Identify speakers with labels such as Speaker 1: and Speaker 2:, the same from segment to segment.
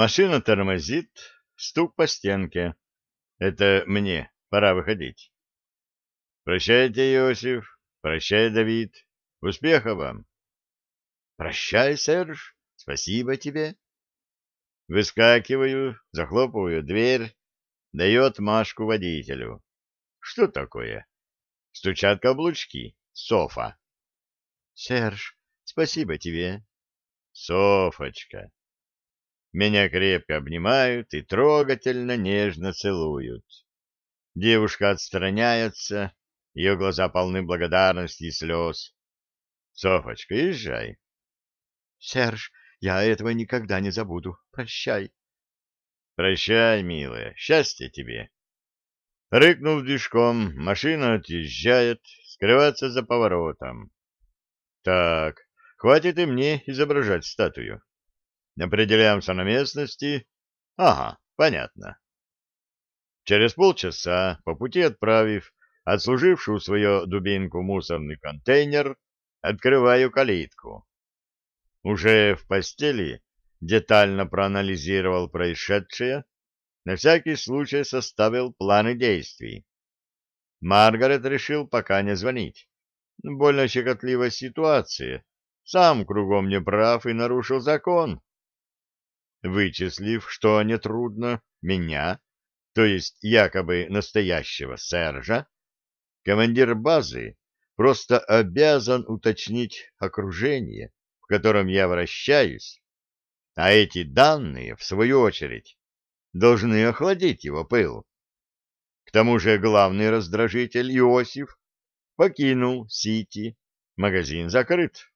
Speaker 1: Машина тормозит, стук по стенке. Это мне, пора выходить. Прощайте, Иосиф, прощай, Давид. Успеха вам.
Speaker 2: Прощай, Серж, спасибо тебе.
Speaker 1: Выскакиваю, захлопываю дверь, дает Машку водителю. Что такое? Стучат каблучки. Софа.
Speaker 2: Серж, спасибо тебе.
Speaker 1: Софочка. Меня крепко обнимают и трогательно нежно целуют. Девушка отстраняется, ее глаза полны благодарности и слез. — Софочка, езжай.
Speaker 2: — Серж, я этого никогда не забуду. Прощай.
Speaker 1: — Прощай, милая. Счастья тебе. Рыкнув движком, машина отъезжает, скрывается за поворотом. Так, хватит и мне изображать статую. Определяемся на местности. Ага, понятно. Через полчаса, по пути отправив отслужившую свою дубинку мусорный контейнер, открываю калитку. Уже в постели детально проанализировал происшедшее, на всякий случай составил планы действий. Маргарет решил пока не звонить. Больно щекотливая ситуация. Сам кругом не прав и нарушил закон вычислив, что нетрудно, меня, то есть якобы настоящего Сержа, командир базы просто обязан уточнить окружение, в котором я вращаюсь, а эти данные, в свою очередь, должны охладить его пыл. К тому же главный раздражитель Иосиф покинул Сити, магазин закрыт.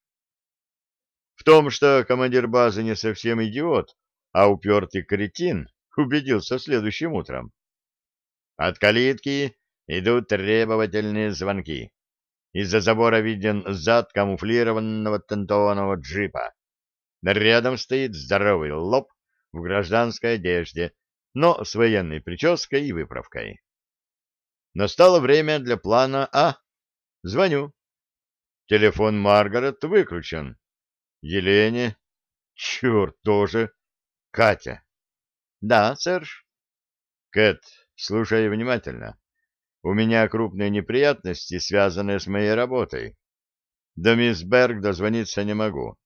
Speaker 1: В том, что командир базы не совсем идиот, а упертый кретин убедился следующим утром. От калитки идут требовательные звонки. Из-за забора виден зад камуфлированного тентованного джипа. Рядом стоит здоровый лоб в гражданской одежде, но с военной прической и выправкой. Настало время для плана А. Звоню. Телефон Маргарет выключен. Елене? Черт тоже. Катя. Да, сэр. Кэт, слушай внимательно. У меня крупные неприятности, связанные с моей работой. До мисс Берг дозвониться не могу.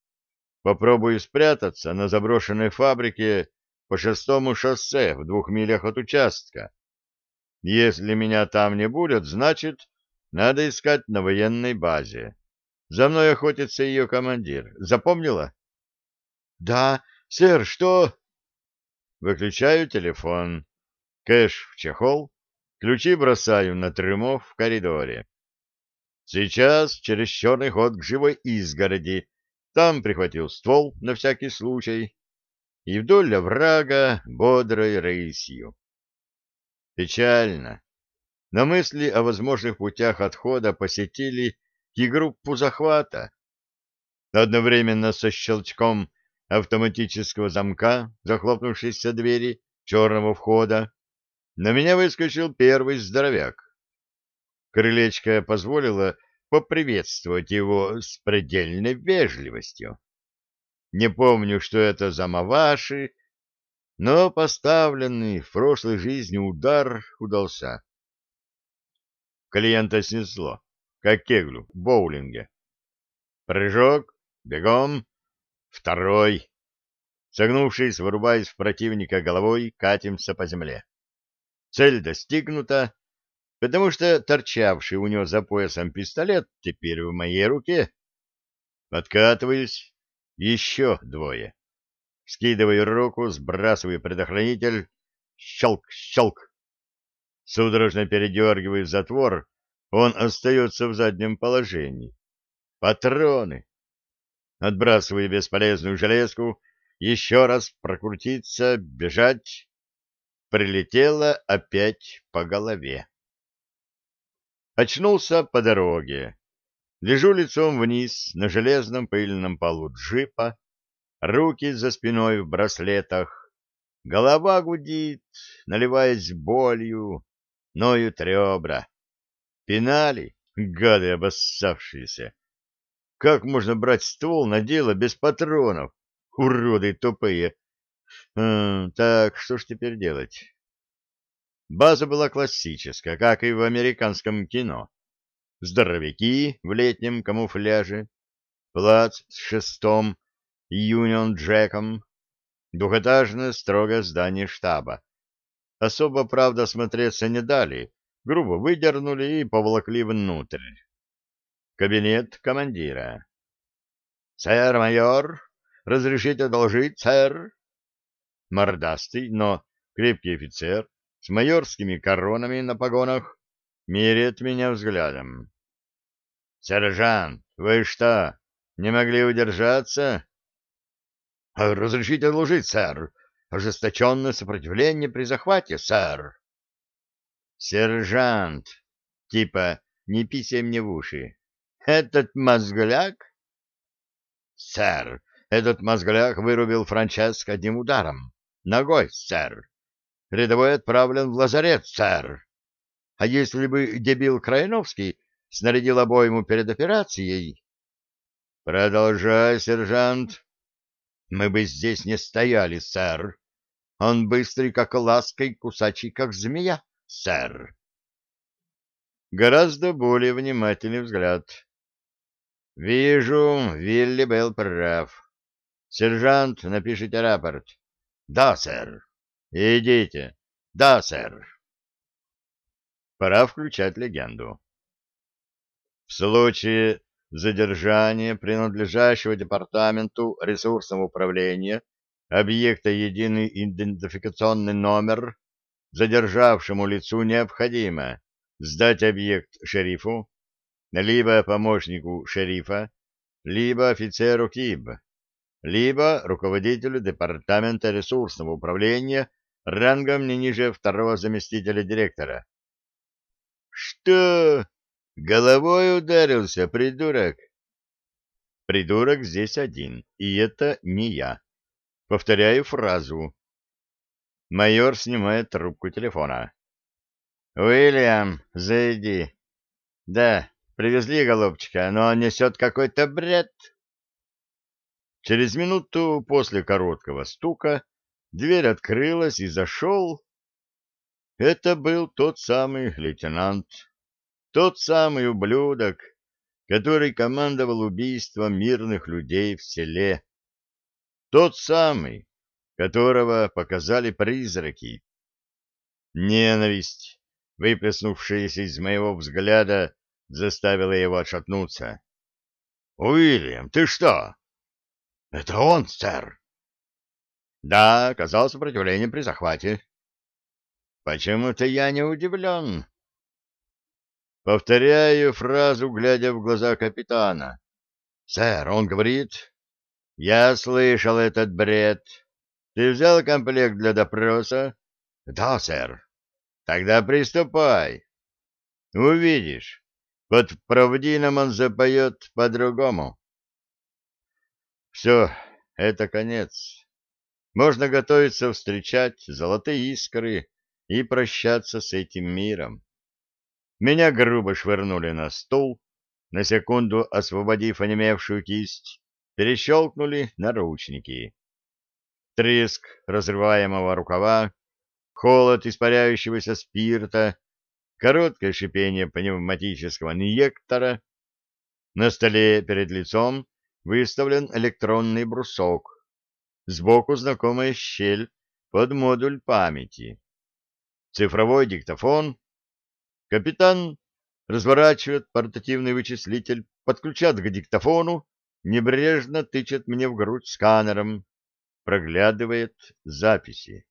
Speaker 1: Попробую спрятаться на заброшенной фабрике по шестому шоссе в двух милях от участка. Если меня там не будет, значит, надо искать на военной базе. За мной охотится ее командир. Запомнила? — Да, «Сэр, что?» Выключаю телефон. Кэш в чехол. Ключи бросаю на трюмов в коридоре. Сейчас через черный ход к живой изгороди. Там прихватил ствол на всякий случай. И вдоль оврага бодрой рысью. Печально. На мысли о возможных путях отхода посетили и группу захвата. Одновременно со щелчком автоматического замка, захлопнувшейся двери черного входа, на меня выскочил первый здоровяк. Крылечко позволило поприветствовать его с предельной вежливостью. Не помню, что это за маваши, но поставленный в прошлой жизни удар удался. Клиента снесло, как кеглю в боулинге. Прыжок, бегом, Второй. Согнувшись, вырубаясь в противника головой, катимся по земле. Цель достигнута, потому что торчавший у него за поясом пистолет теперь в моей руке. Откатываюсь. Еще двое. Скидываю руку, сбрасываю предохранитель. Щелк, щелк. Судорожно передергиваю затвор. Он остается в заднем положении. Патроны отбрасывая бесполезную железку, еще раз прокрутиться, бежать. Прилетело опять по голове. Очнулся по дороге. Лежу лицом вниз на железном пыльном полу джипа, руки за спиной в браслетах. Голова гудит, наливаясь болью, ноют ребра. Пинали, гады обоссавшиеся. Как можно брать ствол на дело без патронов? Уроды тупые. Хм, так, что ж теперь делать? База была классическая, как и в американском кино. Здоровяки в летнем камуфляже, плац с шестом юнион джеком, двухэтажное строгое здание штаба. Особо, правда, смотреться не дали, грубо выдернули и поволокли внутрь. Кабинет командира. «Сэр, майор, разрешите доложить, сэр?» Мордастый, но крепкий офицер с майорскими коронами на погонах меряет меня взглядом. «Сержант, вы что, не могли удержаться?» «Разрешите доложить, сэр. Ожесточенное сопротивление при захвате, сэр». «Сержант, типа, не пися мне в уши. Этот мозгляк... Сэр, этот мозгляк вырубил Франческо одним ударом. Ногой, сэр. Рядовой отправлен в лазарет, сэр. А если бы дебил Крайновский снарядил обойму перед операцией... Продолжай, сержант. Мы бы здесь не стояли, сэр. Он быстрый, как ласка, и кусачий, как змея, сэр. Гораздо более внимательный взгляд. Вижу, Вилли был прав. Сержант, напишите рапорт. Да, сэр. Идите. Да, сэр. Пора включать легенду. В случае задержания принадлежащего департаменту ресурсного управления объекта единый идентификационный номер задержавшему лицу необходимо сдать объект шерифу, либо помощнику шерифа, либо офицеру КИБ, либо руководителю департамента ресурсного управления рангом не ниже второго заместителя директора. «Что? Головой ударился, придурок?» «Придурок здесь один, и это не я». Повторяю фразу. Майор снимает трубку телефона. «Уильям, зайди». «Да, Привезли голубчика, но он несет какой-то бред. Через минуту после короткого стука дверь открылась и зашел. Это был тот самый лейтенант, тот самый ублюдок, который командовал убийством мирных людей в селе. Тот самый, которого показали призраки. Ненависть, выплеснувшаяся из моего взгляда, заставила его отшатнуться. «Уильям, ты что?» «Это он, сэр!» «Да, оказал сопротивление при захвате». «Почему-то я не удивлен». Повторяю фразу, глядя в глаза капитана. «Сэр, он говорит...» «Я слышал этот бред. Ты взял комплект для допроса?» «Да, сэр». «Тогда приступай. Увидишь, вот в Правдином он запоет по-другому. Все, это конец. Можно готовиться встречать золотые искры и прощаться с этим миром. Меня грубо швырнули на стул, на секунду освободив онемевшую кисть, перещелкнули наручники. Треск разрываемого рукава, холод испаряющегося спирта, короткое шипение пневматического инъектора. На столе перед лицом выставлен электронный брусок. Сбоку знакомая щель под модуль памяти. Цифровой диктофон. Капитан разворачивает портативный вычислитель, подключает к диктофону, небрежно тычет мне в грудь сканером, проглядывает записи.